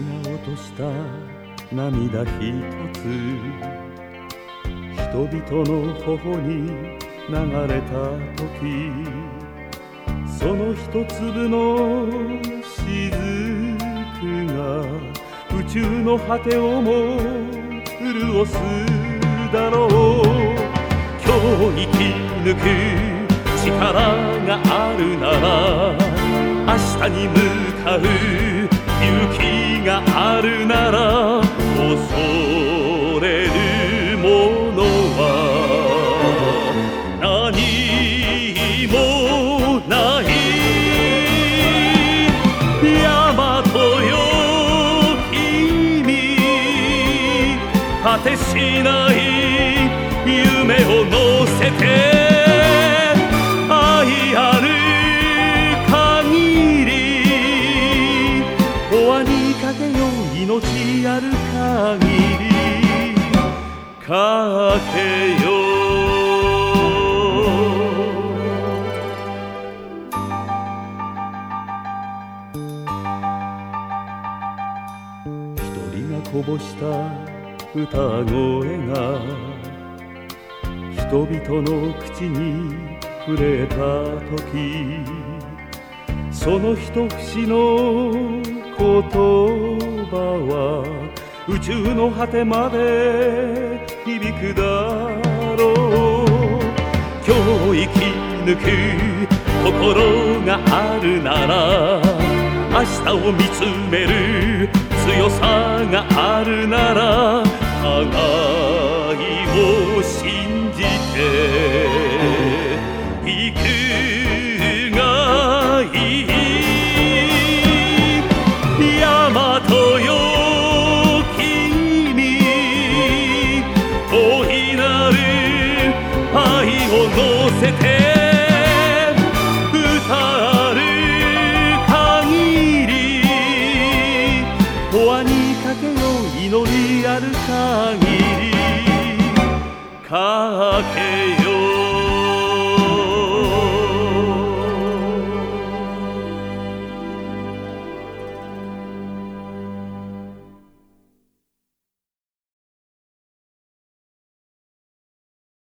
とした涙ひとつ人々の頬に流れた時その一粒の雫が宇宙の果てをも潤すだろう。今日生き抜く力があるなら明日に向かう勇気。があるなら恐れるものは何もない大和よ君果てしない夢を乗せて。かけよう命ある限りかけよ。う一人がこぼした歌声が人々の口に触れた時その一節の言葉は宇宙の果てまで響くだろう。今日生き抜く心があるなら明日を見つめる強さがあるなら輝くせて歌ある限り永遠にかけよう祈りある限りかけよう。